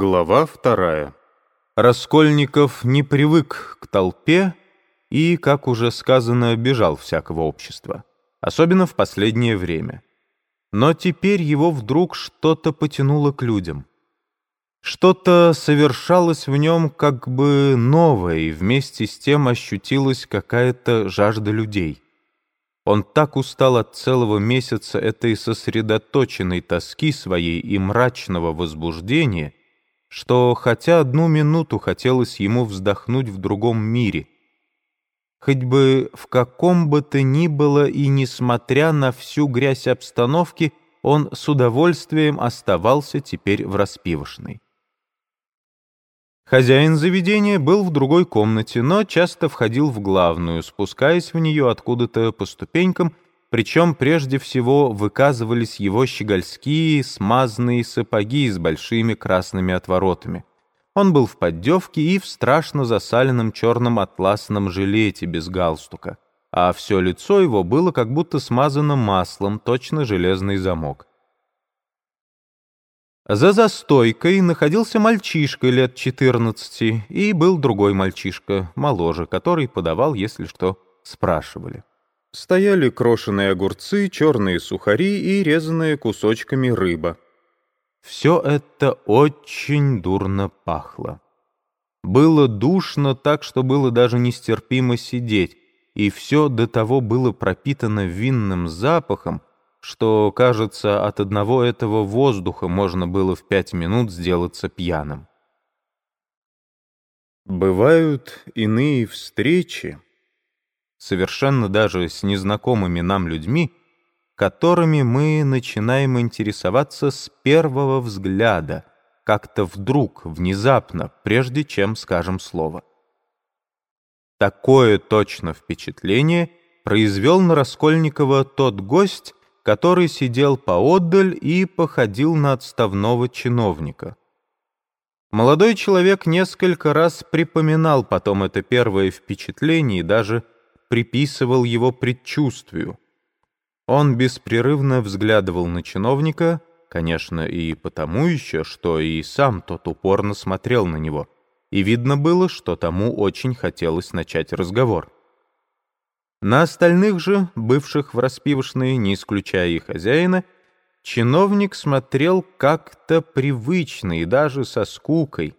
Глава вторая. Раскольников не привык к толпе и, как уже сказано, бежал всякого общества, особенно в последнее время. Но теперь его вдруг что-то потянуло к людям. Что-то совершалось в нем как бы новое, и вместе с тем ощутилась какая-то жажда людей. Он так устал от целого месяца этой сосредоточенной тоски своей и мрачного возбуждения — что хотя одну минуту хотелось ему вздохнуть в другом мире, хоть бы в каком бы то ни было и несмотря на всю грязь обстановки, он с удовольствием оставался теперь в распивошной. Хозяин заведения был в другой комнате, но часто входил в главную, спускаясь в нее откуда-то по ступенькам причем прежде всего выказывались его щегольские смазанные сапоги с большими красными отворотами. Он был в поддевке и в страшно засаленном черном атласном жилете без галстука, а все лицо его было как будто смазано маслом, точно железный замок. За застойкой находился мальчишка лет 14, и был другой мальчишка, моложе, который подавал, если что, спрашивали. Стояли крошеные огурцы, черные сухари и резанные кусочками рыба. Все это очень дурно пахло. Было душно так, что было даже нестерпимо сидеть, и все до того было пропитано винным запахом, что, кажется, от одного этого воздуха можно было в пять минут сделаться пьяным. Бывают иные встречи, совершенно даже с незнакомыми нам людьми, которыми мы начинаем интересоваться с первого взгляда, как-то вдруг, внезапно, прежде чем скажем слово. Такое точно впечатление произвел на Раскольникова тот гость, который сидел поотдаль и походил на отставного чиновника. Молодой человек несколько раз припоминал потом это первое впечатление и даже приписывал его предчувствию. Он беспрерывно взглядывал на чиновника, конечно, и потому еще, что и сам тот упорно смотрел на него, и видно было, что тому очень хотелось начать разговор. На остальных же, бывших в распивочной, не исключая и хозяина, чиновник смотрел как-то привычно и даже со скукой,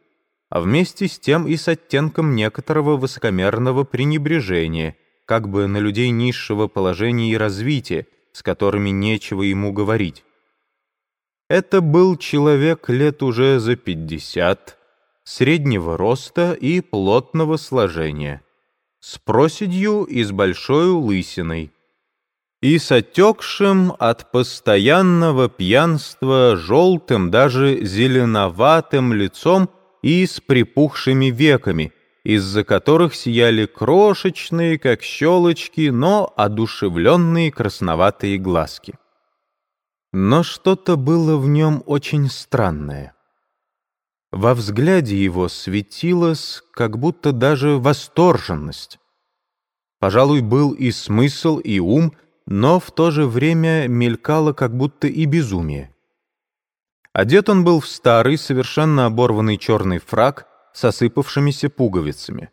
а вместе с тем и с оттенком некоторого высокомерного пренебрежения, как бы на людей низшего положения и развития, с которыми нечего ему говорить. Это был человек лет уже за пятьдесят, среднего роста и плотного сложения, с проседью и с большой лысиной, и с отекшим от постоянного пьянства желтым, даже зеленоватым лицом и с припухшими веками — из-за которых сияли крошечные, как щелочки, но одушевленные красноватые глазки. Но что-то было в нем очень странное. Во взгляде его светилась как будто даже восторженность. Пожалуй, был и смысл, и ум, но в то же время мелькало как будто и безумие. Одет он был в старый, совершенно оборванный черный фраг, с осыпавшимися пуговицами.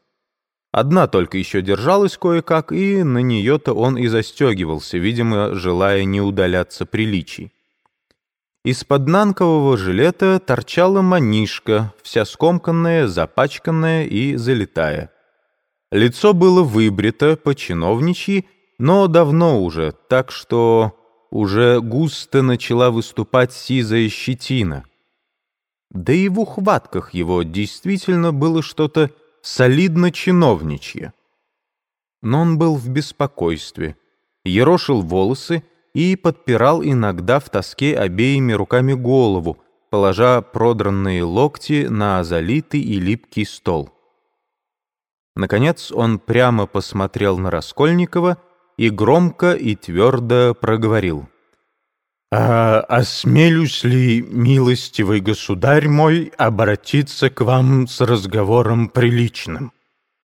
Одна только еще держалась кое-как, и на нее-то он и застегивался, видимо, желая не удаляться приличий. Из-под нанкового жилета торчала манишка, вся скомканная, запачканная и залитая. Лицо было выбрито по чиновничьи, но давно уже, так что уже густо начала выступать сизая щетина. Да и в ухватках его действительно было что-то солидно-чиновничье. Но он был в беспокойстве, ерошил волосы и подпирал иногда в тоске обеими руками голову, положа продранные локти на залитый и липкий стол. Наконец он прямо посмотрел на Раскольникова и громко и твердо проговорил — а осмелюсь ли, милостивый государь мой, обратиться к вам с разговором приличным?